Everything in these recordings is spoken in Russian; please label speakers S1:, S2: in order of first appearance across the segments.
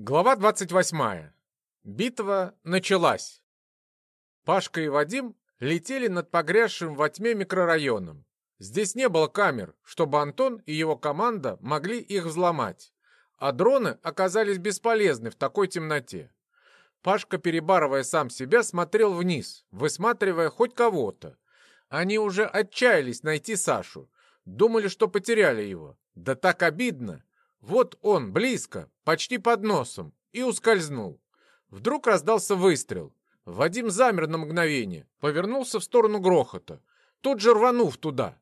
S1: Глава 28. Битва началась. Пашка и Вадим летели над погрязшим во тьме микрорайоном. Здесь не было камер, чтобы Антон и его команда могли их взломать. А дроны оказались бесполезны в такой темноте. Пашка, перебарывая сам себя, смотрел вниз, высматривая хоть кого-то. Они уже отчаялись найти Сашу. Думали, что потеряли его. Да так обидно. Вот он, близко, почти под носом, и ускользнул. Вдруг раздался выстрел. Вадим замер на мгновение, повернулся в сторону грохота, тут же рванув туда.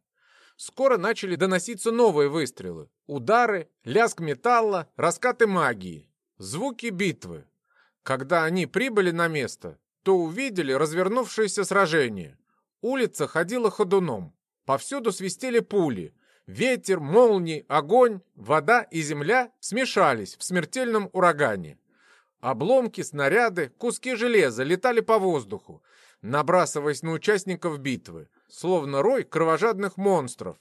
S1: Скоро начали доноситься новые выстрелы. Удары, лязг металла, раскаты магии. Звуки битвы. Когда они прибыли на место, то увидели развернувшееся сражение. Улица ходила ходуном. Повсюду свистели пули — Ветер, молнии, огонь, вода и земля смешались в смертельном урагане. Обломки, снаряды, куски железа летали по воздуху, набрасываясь на участников битвы, словно рой кровожадных монстров.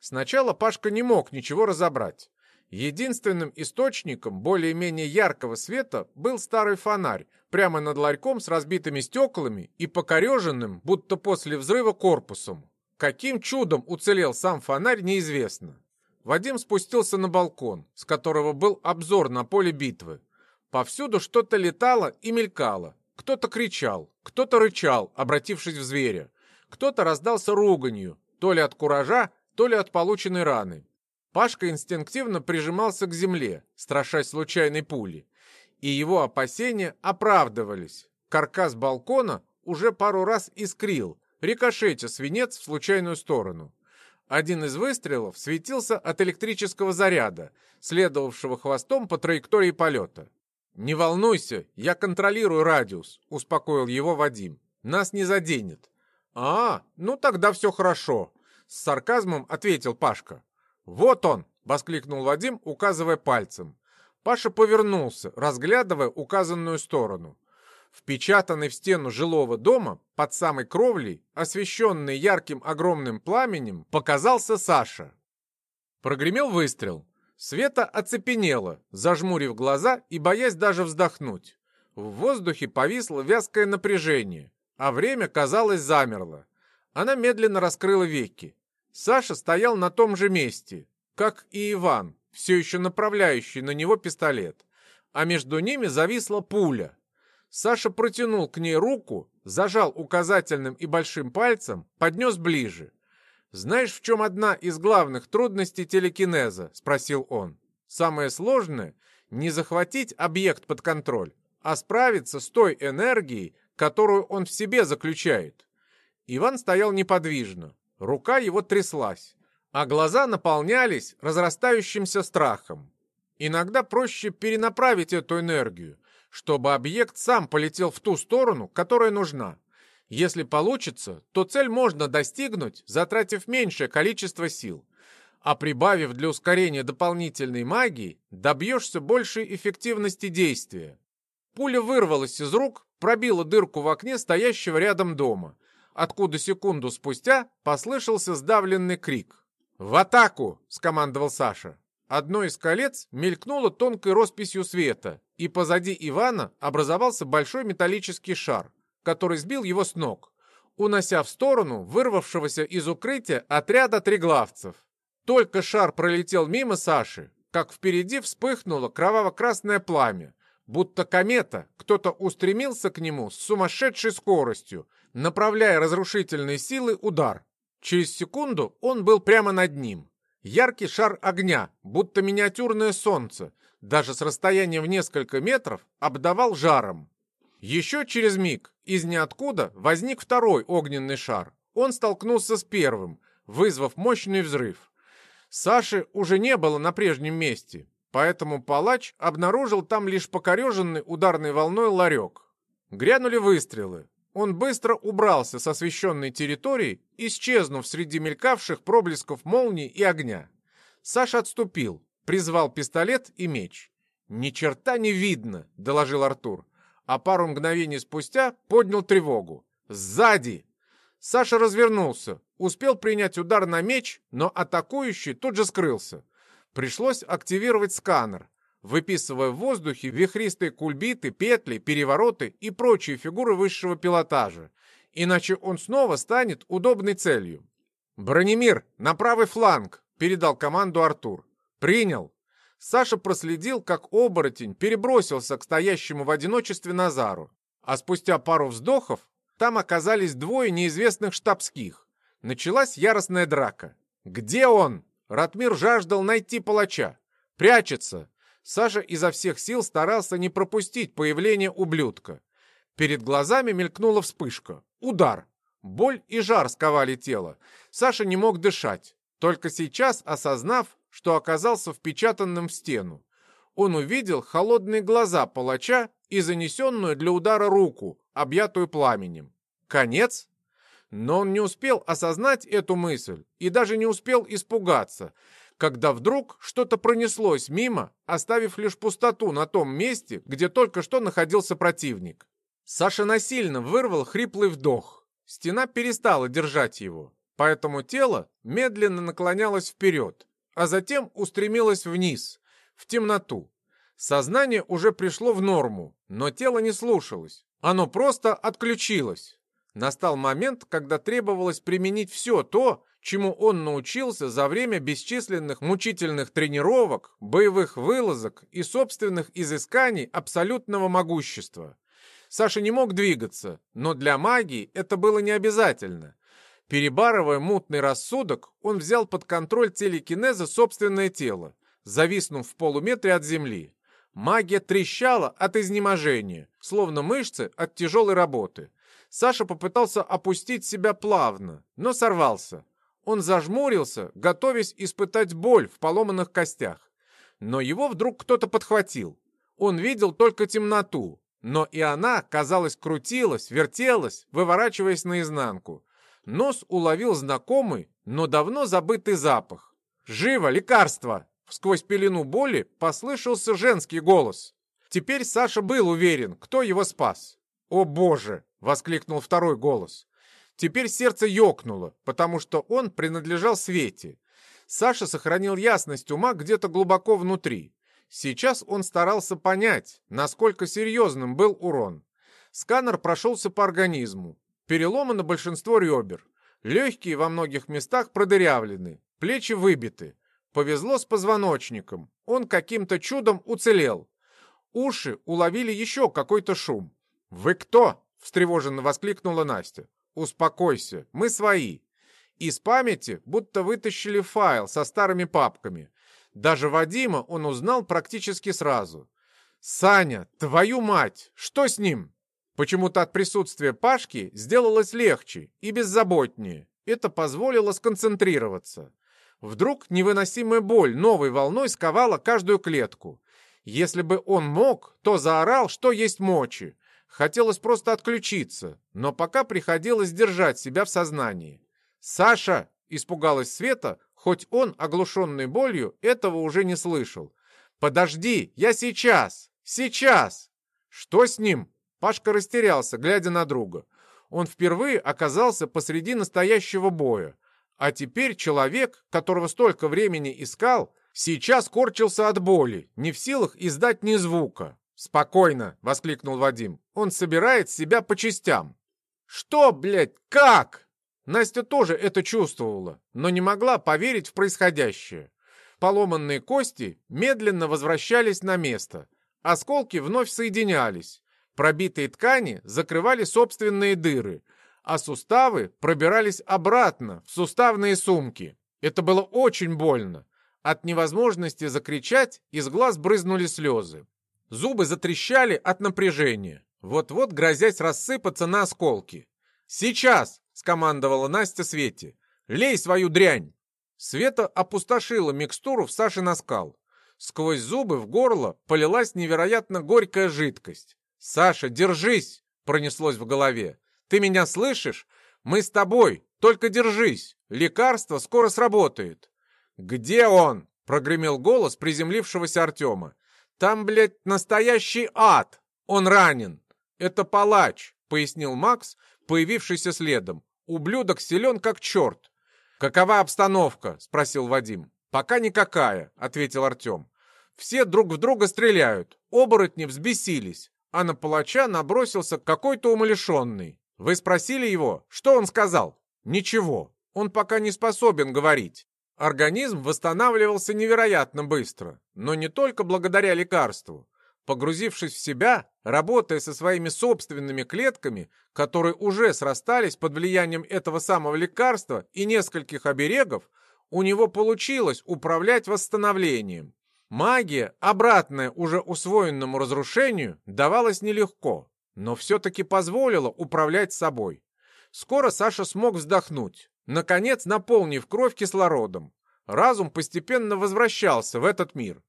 S1: Сначала Пашка не мог ничего разобрать. Единственным источником более-менее яркого света был старый фонарь, прямо над ларьком с разбитыми стеклами и покореженным, будто после взрыва, корпусом. Каким чудом уцелел сам фонарь, неизвестно. Вадим спустился на балкон, с которого был обзор на поле битвы. Повсюду что-то летало и мелькало. Кто-то кричал, кто-то рычал, обратившись в зверя. Кто-то раздался руганью, то ли от куража, то ли от полученной раны. Пашка инстинктивно прижимался к земле, страшась случайной пули. И его опасения оправдывались. Каркас балкона уже пару раз искрил, рикошетя свинец в случайную сторону. Один из выстрелов светился от электрического заряда, следовавшего хвостом по траектории полета. «Не волнуйся, я контролирую радиус», — успокоил его Вадим. «Нас не заденет». «А, ну тогда все хорошо», — с сарказмом ответил Пашка. «Вот он!» — воскликнул Вадим, указывая пальцем. Паша повернулся, разглядывая указанную сторону. Впечатанный в стену жилого дома, под самой кровлей, освещенный ярким огромным пламенем, показался Саша. Прогремел выстрел. Света оцепенела, зажмурив глаза и боясь даже вздохнуть. В воздухе повисло вязкое напряжение, а время, казалось, замерло. Она медленно раскрыла веки. Саша стоял на том же месте, как и Иван, все еще направляющий на него пистолет. А между ними зависла пуля, Саша протянул к ней руку, зажал указательным и большим пальцем, поднес ближе. «Знаешь, в чем одна из главных трудностей телекинеза?» — спросил он. «Самое сложное — не захватить объект под контроль, а справиться с той энергией, которую он в себе заключает». Иван стоял неподвижно. Рука его тряслась, а глаза наполнялись разрастающимся страхом. Иногда проще перенаправить эту энергию, чтобы объект сам полетел в ту сторону, которая нужна. Если получится, то цель можно достигнуть, затратив меньшее количество сил. А прибавив для ускорения дополнительной магии, добьешься большей эффективности действия. Пуля вырвалась из рук, пробила дырку в окне стоящего рядом дома, откуда секунду спустя послышался сдавленный крик. «В атаку!» — скомандовал Саша. Одно из колец мелькнуло тонкой росписью света, и позади Ивана образовался большой металлический шар, который сбил его с ног, унося в сторону вырвавшегося из укрытия отряда триглавцев. Только шар пролетел мимо Саши, как впереди вспыхнуло кроваво-красное пламя, будто комета, кто-то устремился к нему с сумасшедшей скоростью, направляя разрушительные силы удар. Через секунду он был прямо над ним. Яркий шар огня, будто миниатюрное солнце, даже с расстояния в несколько метров, обдавал жаром. Еще через миг из ниоткуда возник второй огненный шар. Он столкнулся с первым, вызвав мощный взрыв. Саши уже не было на прежнем месте, поэтому палач обнаружил там лишь покореженный ударной волной ларек. Грянули выстрелы. Он быстро убрался с освещенной территории, исчезнув среди мелькавших проблесков молний и огня. Саша отступил, призвал пистолет и меч. «Ни черта не видно», — доложил Артур, а пару мгновений спустя поднял тревогу. «Сзади!» Саша развернулся, успел принять удар на меч, но атакующий тут же скрылся. Пришлось активировать сканер. выписывая в воздухе вихристые кульбиты, петли, перевороты и прочие фигуры высшего пилотажа. Иначе он снова станет удобной целью. «Бронемир, на правый фланг!» — передал команду Артур. «Принял!» Саша проследил, как оборотень перебросился к стоящему в одиночестве Назару. А спустя пару вздохов там оказались двое неизвестных штабских. Началась яростная драка. «Где он?» Ратмир жаждал найти палача. «Прячется!» Саша изо всех сил старался не пропустить появление ублюдка. Перед глазами мелькнула вспышка. Удар. Боль и жар сковали тело. Саша не мог дышать. Только сейчас, осознав, что оказался впечатанным в стену, он увидел холодные глаза палача и занесенную для удара руку, объятую пламенем. Конец? Но он не успел осознать эту мысль и даже не успел испугаться, когда вдруг что-то пронеслось мимо, оставив лишь пустоту на том месте, где только что находился противник. Саша насильно вырвал хриплый вдох. Стена перестала держать его, поэтому тело медленно наклонялось вперед, а затем устремилось вниз, в темноту. Сознание уже пришло в норму, но тело не слушалось. Оно просто отключилось. Настал момент, когда требовалось применить все то, чему он научился за время бесчисленных мучительных тренировок, боевых вылазок и собственных изысканий абсолютного могущества. Саша не мог двигаться, но для магии это было не обязательно. Перебарывая мутный рассудок, он взял под контроль телекинеза собственное тело, зависнув в полуметре от земли. Магия трещала от изнеможения, словно мышцы от тяжелой работы. Саша попытался опустить себя плавно, но сорвался. Он зажмурился, готовясь испытать боль в поломанных костях. Но его вдруг кто-то подхватил. Он видел только темноту, но и она, казалось, крутилась, вертелась, выворачиваясь наизнанку. Нос уловил знакомый, но давно забытый запах. «Живо, лекарство!» Сквозь пелену боли послышался женский голос. Теперь Саша был уверен, кто его спас. «О боже!» — воскликнул второй голос. Теперь сердце ёкнуло, потому что он принадлежал Свете. Саша сохранил ясность ума где-то глубоко внутри. Сейчас он старался понять, насколько серьезным был урон. Сканер прошелся по организму. Переломано большинство ребер. Легкие во многих местах продырявлены, плечи выбиты. Повезло с позвоночником. Он каким-то чудом уцелел. Уши уловили еще какой-то шум. «Вы кто?» — встревоженно воскликнула Настя. «Успокойся, мы свои». Из памяти будто вытащили файл со старыми папками. Даже Вадима он узнал практически сразу. «Саня, твою мать! Что с ним?» Почему-то от присутствия Пашки сделалось легче и беззаботнее. Это позволило сконцентрироваться. Вдруг невыносимая боль новой волной сковала каждую клетку. Если бы он мог, то заорал, что есть мочи. Хотелось просто отключиться, но пока приходилось держать себя в сознании. «Саша!» — испугалась Света, хоть он, оглушенный болью, этого уже не слышал. «Подожди, я сейчас! Сейчас!» «Что с ним?» Пашка растерялся, глядя на друга. Он впервые оказался посреди настоящего боя. А теперь человек, которого столько времени искал, сейчас корчился от боли, не в силах издать ни звука. «Спокойно!» — воскликнул Вадим. «Он собирает себя по частям». «Что, блядь, как?» Настя тоже это чувствовала, но не могла поверить в происходящее. Поломанные кости медленно возвращались на место. Осколки вновь соединялись. Пробитые ткани закрывали собственные дыры, а суставы пробирались обратно в суставные сумки. Это было очень больно. От невозможности закричать из глаз брызнули слезы. Зубы затрещали от напряжения, вот-вот грозясь рассыпаться на осколки. «Сейчас!» — скомандовала Настя Свете. «Лей свою дрянь!» Света опустошила микстуру в Саше на скал. Сквозь зубы в горло полилась невероятно горькая жидкость. «Саша, держись!» — пронеслось в голове. Ты меня слышишь? Мы с тобой, только держись. Лекарство скоро сработает». «Где он?» — прогремел голос приземлившегося Артема. «Там, блядь, настоящий ад! Он ранен!» «Это палач», — пояснил Макс, появившийся следом. «Ублюдок силен как черт». «Какова обстановка?» — спросил Вадим. «Пока никакая», — ответил Артем. Все друг в друга стреляют, оборотни взбесились, а на палача набросился какой-то умалишенный. Вы спросили его, что он сказал? Ничего, он пока не способен говорить. Организм восстанавливался невероятно быстро, но не только благодаря лекарству. Погрузившись в себя, работая со своими собственными клетками, которые уже срастались под влиянием этого самого лекарства и нескольких оберегов, у него получилось управлять восстановлением. Магия, обратная уже усвоенному разрушению, давалась нелегко, но все-таки позволила управлять собой. Скоро Саша смог вздохнуть, наконец наполнив кровь кислородом. Разум постепенно возвращался в этот мир.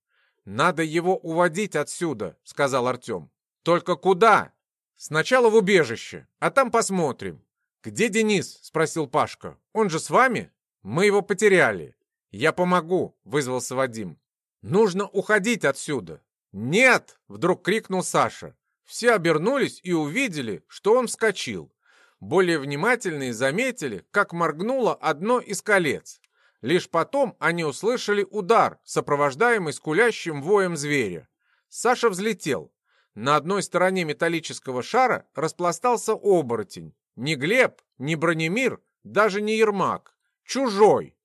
S1: «Надо его уводить отсюда», — сказал Артем. «Только куда?» «Сначала в убежище, а там посмотрим». «Где Денис?» — спросил Пашка. «Он же с вами?» «Мы его потеряли». «Я помогу», — вызвался Вадим. «Нужно уходить отсюда!» «Нет!» — вдруг крикнул Саша. Все обернулись и увидели, что он вскочил. Более внимательные заметили, как моргнуло одно из колец. Лишь потом они услышали удар, сопровождаемый скулящим воем зверя. Саша взлетел. На одной стороне металлического шара распластался оборотень. Не Глеб, не Бронемир, даже не Ермак. Чужой.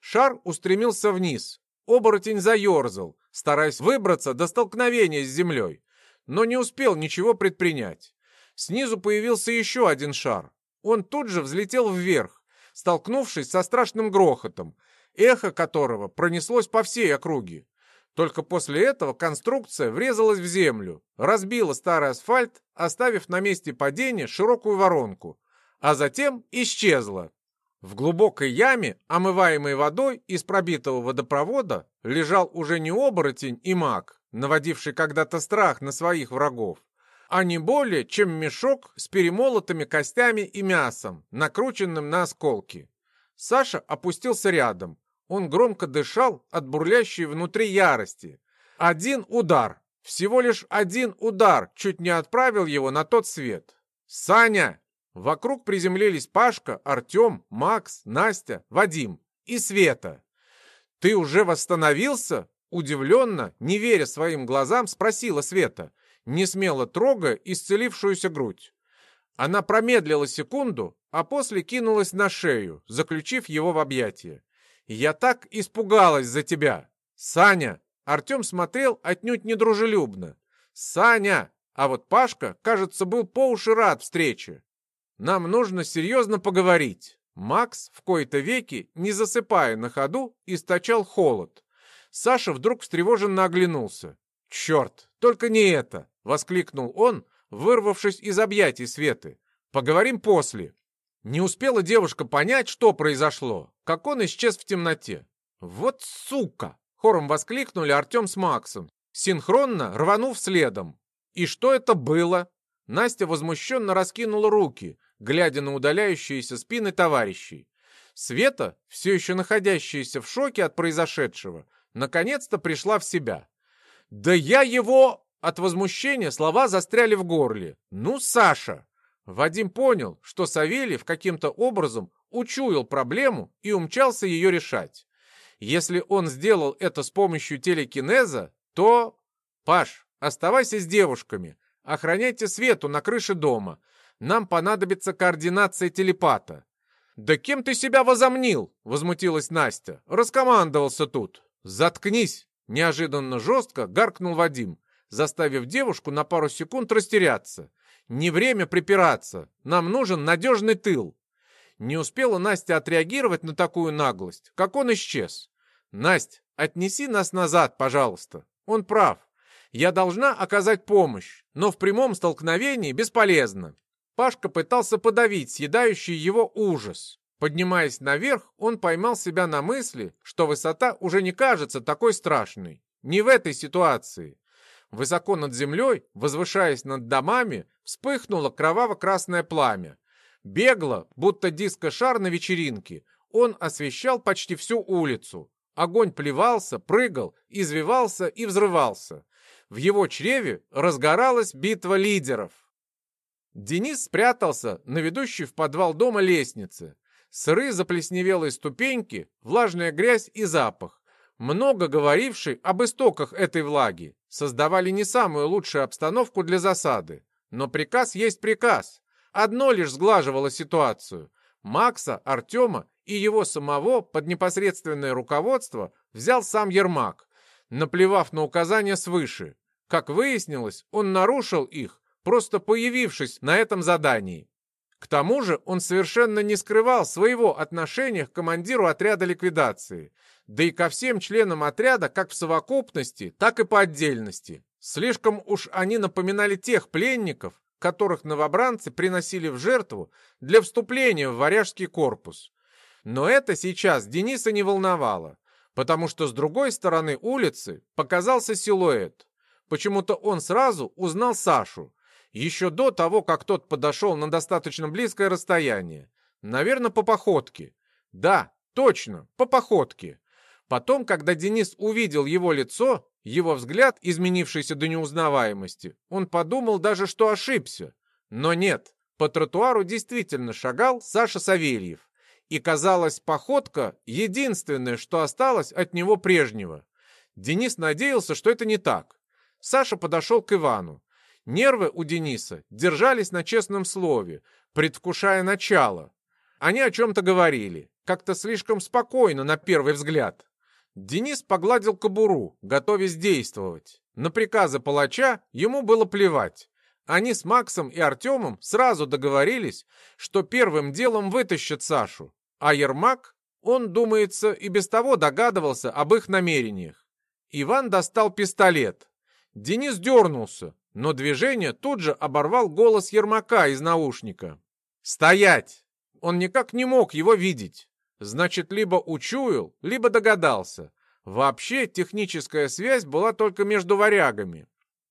S1: Шар устремился вниз, Оборотень заерзал, стараясь выбраться до столкновения с землей, но не успел ничего предпринять. Снизу появился еще один шар. Он тут же взлетел вверх, столкнувшись со страшным грохотом, эхо которого пронеслось по всей округе. Только после этого конструкция врезалась в землю, разбила старый асфальт, оставив на месте падения широкую воронку, а затем исчезла, в глубокой яме, омываемой водой из пробитого водопровода, лежал уже не оборотень и маг, наводивший когда-то страх на своих врагов, а не более, чем мешок с перемолотыми костями и мясом, накрученным на осколки. Саша опустился рядом. Он громко дышал от бурлящей внутри ярости. Один удар, всего лишь один удар чуть не отправил его на тот свет. «Саня!» Вокруг приземлились Пашка, Артем, Макс, Настя, Вадим и Света. «Ты уже восстановился?» Удивленно, не веря своим глазам, спросила Света, не смело трогая исцелившуюся грудь. Она промедлила секунду, а после кинулась на шею, заключив его в объятия. «Я так испугалась за тебя!» «Саня!» Артем смотрел отнюдь недружелюбно. «Саня!» А вот Пашка, кажется, был по уши рад встрече. Нам нужно серьезно поговорить. Макс в кои-то веки, не засыпая на ходу, источал холод. Саша вдруг встревоженно оглянулся. «Черт, только не это!» — воскликнул он, вырвавшись из объятий Светы. «Поговорим после». Не успела девушка понять, что произошло, как он исчез в темноте. «Вот сука!» — хором воскликнули Артем с Максом, синхронно рванув следом. «И что это было?» Настя возмущенно раскинула руки, глядя на удаляющиеся спины товарищей. Света, все еще находящаяся в шоке от произошедшего, наконец-то пришла в себя. «Да я его...» От возмущения слова застряли в горле. «Ну, Саша!» Вадим понял, что Савельев каким-то образом учуял проблему и умчался ее решать. Если он сделал это с помощью телекинеза, то... «Паш, оставайся с девушками, охраняйте Свету на крыше дома, нам понадобится координация телепата». «Да кем ты себя возомнил?» — возмутилась Настя. «Раскомандовался тут». «Заткнись!» — неожиданно жестко гаркнул Вадим, заставив девушку на пару секунд растеряться. «Не время припираться. Нам нужен надежный тыл». Не успела Настя отреагировать на такую наглость, как он исчез. «Настя, отнеси нас назад, пожалуйста. Он прав. Я должна оказать помощь, но в прямом столкновении бесполезно. Пашка пытался подавить съедающий его ужас. Поднимаясь наверх, он поймал себя на мысли, что высота уже не кажется такой страшной. Не в этой ситуации. Высоко над землей, возвышаясь над домами, вспыхнуло кроваво-красное пламя. Бегло, будто диско-шар на вечеринке, он освещал почти всю улицу. Огонь плевался, прыгал, извивался и взрывался. В его чреве разгоралась битва лидеров. Денис спрятался на ведущей в подвал дома лестнице. Сырые заплесневелые ступеньки, влажная грязь и запах. много говоривший об истоках этой влаги, создавали не самую лучшую обстановку для засады. Но приказ есть приказ. Одно лишь сглаживало ситуацию. Макса, Артема и его самого под непосредственное руководство взял сам Ермак, наплевав на указания свыше. Как выяснилось, он нарушил их, просто появившись на этом задании. К тому же он совершенно не скрывал своего отношения к командиру отряда ликвидации, да и ко всем членам отряда как в совокупности, так и по отдельности. Слишком уж они напоминали тех пленников, которых новобранцы приносили в жертву для вступления в варяжский корпус. Но это сейчас Дениса не волновало, потому что с другой стороны улицы показался силуэт. Почему-то он сразу узнал Сашу, еще до того, как тот подошел на достаточно близкое расстояние. Наверное, по походке. Да, точно, по походке. Потом, когда Денис увидел его лицо, его взгляд, изменившийся до неузнаваемости, он подумал даже, что ошибся. Но нет, по тротуару действительно шагал Саша Савельев. И, казалось, походка — единственное, что осталось от него прежнего. Денис надеялся, что это не так. Саша подошел к Ивану. Нервы у Дениса держались на честном слове, предвкушая начало. Они о чем-то говорили, как-то слишком спокойно на первый взгляд. Денис погладил кобуру, готовясь действовать. На приказы палача ему было плевать. Они с Максом и Артемом сразу договорились, что первым делом вытащат Сашу. А Ермак, он, думается, и без того догадывался об их намерениях. Иван достал пистолет. Денис дернулся, но движение тут же оборвал голос Ермака из наушника. «Стоять!» Он никак не мог его видеть. Значит, либо учуял, либо догадался. Вообще, техническая связь была только между варягами.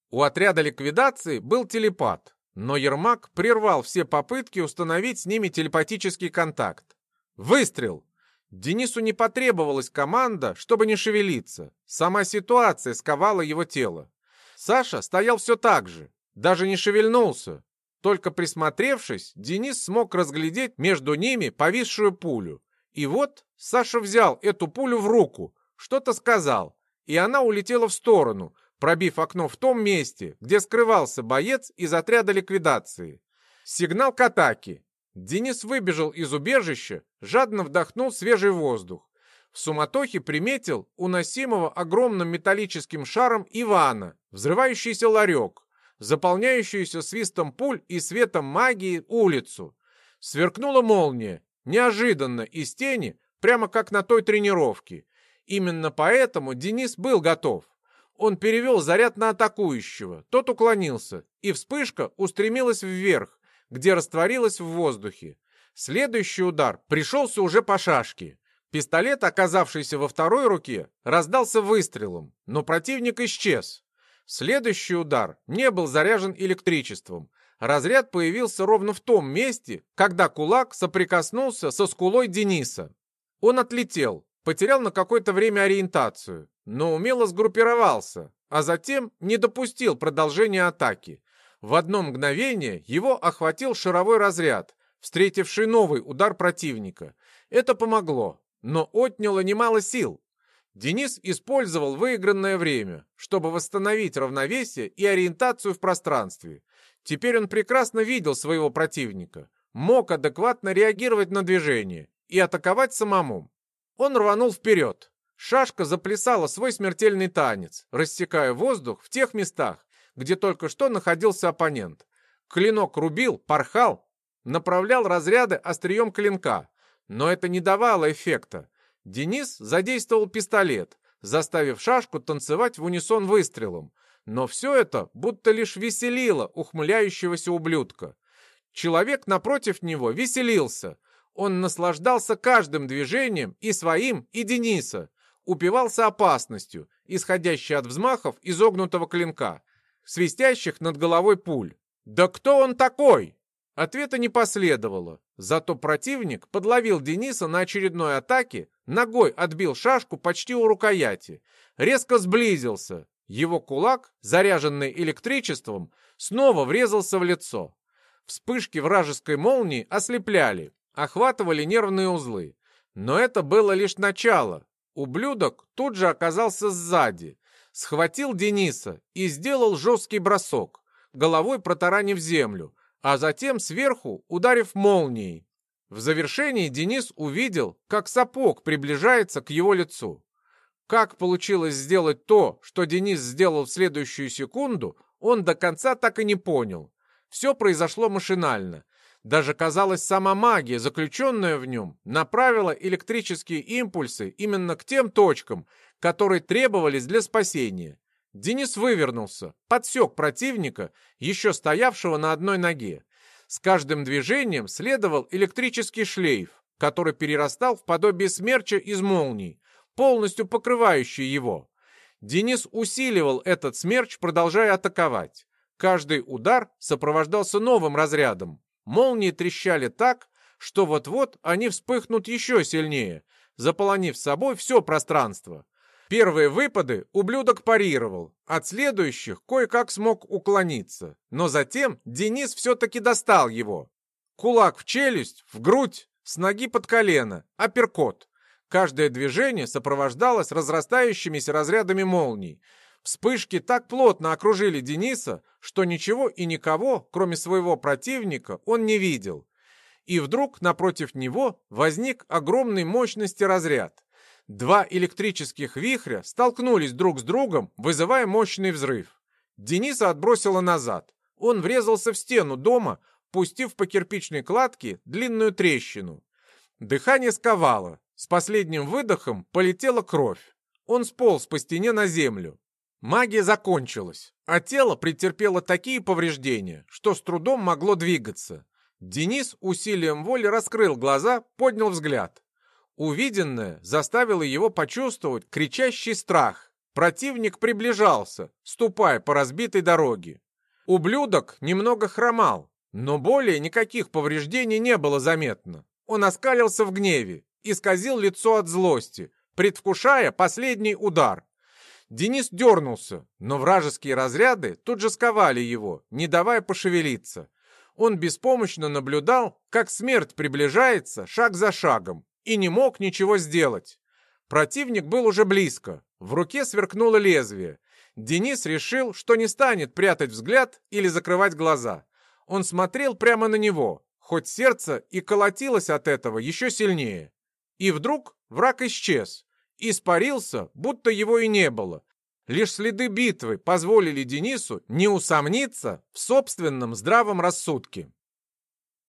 S1: У отряда ликвидации был телепат, но Ермак прервал все попытки установить с ними телепатический контакт. Выстрел! Денису не потребовалась команда, чтобы не шевелиться. Сама ситуация сковала его тело. Саша стоял все так же, даже не шевельнулся. Только присмотревшись, Денис смог разглядеть между ними повисшую пулю. И вот Саша взял эту пулю в руку, что-то сказал, и она улетела в сторону, пробив окно в том месте, где скрывался боец из отряда ликвидации. Сигнал к атаке. Денис выбежал из убежища, жадно вдохнул свежий воздух. В суматохе приметил уносимого огромным металлическим шаром Ивана, взрывающийся ларек, заполняющуюся свистом пуль и светом магии улицу. Сверкнула молния, неожиданно из тени, прямо как на той тренировке. Именно поэтому Денис был готов. Он перевел заряд на атакующего, тот уклонился, и вспышка устремилась вверх, где растворилась в воздухе. Следующий удар пришелся уже по шашке. Пистолет, оказавшийся во второй руке, раздался выстрелом, но противник исчез. Следующий удар не был заряжен электричеством. Разряд появился ровно в том месте, когда кулак соприкоснулся со скулой Дениса. Он отлетел, потерял на какое-то время ориентацию, но умело сгруппировался, а затем не допустил продолжения атаки. В одно мгновение его охватил шаровой разряд, встретивший новый удар противника. Это помогло но отняло немало сил. Денис использовал выигранное время, чтобы восстановить равновесие и ориентацию в пространстве. Теперь он прекрасно видел своего противника, мог адекватно реагировать на движение и атаковать самому. Он рванул вперед. Шашка заплясала свой смертельный танец, рассекая воздух в тех местах, где только что находился оппонент. Клинок рубил, порхал, направлял разряды острием клинка, но это не давало эффекта. Денис задействовал пистолет, заставив шашку танцевать в унисон выстрелом. Но все это будто лишь веселило ухмыляющегося ублюдка. Человек напротив него веселился. Он наслаждался каждым движением и своим, и Дениса. Упивался опасностью, исходящей от взмахов изогнутого клинка, свистящих над головой пуль. «Да кто он такой?» Ответа не последовало. Зато противник подловил Дениса на очередной атаке, ногой отбил шашку почти у рукояти, резко сблизился. Его кулак, заряженный электричеством, снова врезался в лицо. Вспышки вражеской молнии ослепляли, охватывали нервные узлы. Но это было лишь начало. Ублюдок тут же оказался сзади, схватил Дениса и сделал жесткий бросок, головой протаранив землю, а затем сверху ударив молнией. В завершении Денис увидел, как сапог приближается к его лицу. Как получилось сделать то, что Денис сделал в следующую секунду, он до конца так и не понял. Все произошло машинально. Даже, казалось, сама магия, заключенная в нем, направила электрические импульсы именно к тем точкам, которые требовались для спасения. Денис вывернулся, подсек противника, еще стоявшего на одной ноге. С каждым движением следовал электрический шлейф, который перерастал в подобие смерча из молний, полностью покрывающий его. Денис усиливал этот смерч, продолжая атаковать. Каждый удар сопровождался новым разрядом. Молнии трещали так, что вот-вот они вспыхнут еще сильнее, заполонив собой все пространство. Первые выпады ублюдок парировал, от следующих кое-как смог уклониться, но затем Денис все-таки достал его. Кулак в челюсть, в грудь, с ноги под колено, апперкот. Каждое движение сопровождалось разрастающимися разрядами молний. Вспышки так плотно окружили Дениса, что ничего и никого, кроме своего противника, он не видел. И вдруг напротив него возник огромной мощности разряд. Два электрических вихря столкнулись друг с другом, вызывая мощный взрыв. Дениса отбросило назад. Он врезался в стену дома, пустив по кирпичной кладке длинную трещину. Дыхание сковало, с последним выдохом полетела кровь. Он сполз по стене на землю. Магия закончилась, а тело претерпело такие повреждения, что с трудом могло двигаться. Денис усилием воли раскрыл глаза, поднял взгляд. Увиденное заставило его почувствовать кричащий страх. Противник приближался, ступая по разбитой дороге. Ублюдок немного хромал, но более никаких повреждений не было заметно. Он оскалился в гневе, исказил лицо от злости, предвкушая последний удар. Денис дернулся, но вражеские разряды тут же сковали его, не давая пошевелиться. Он беспомощно наблюдал, как смерть приближается шаг за шагом, и не мог ничего сделать. Противник был уже близко, в руке сверкнуло лезвие. Денис решил, что не станет прятать взгляд или закрывать глаза. Он смотрел прямо на него, хоть сердце и колотилось от этого еще сильнее. И вдруг враг исчез, испарился, будто его и не было. Лишь следы битвы позволили Денису не усомниться в собственном здравом рассудке.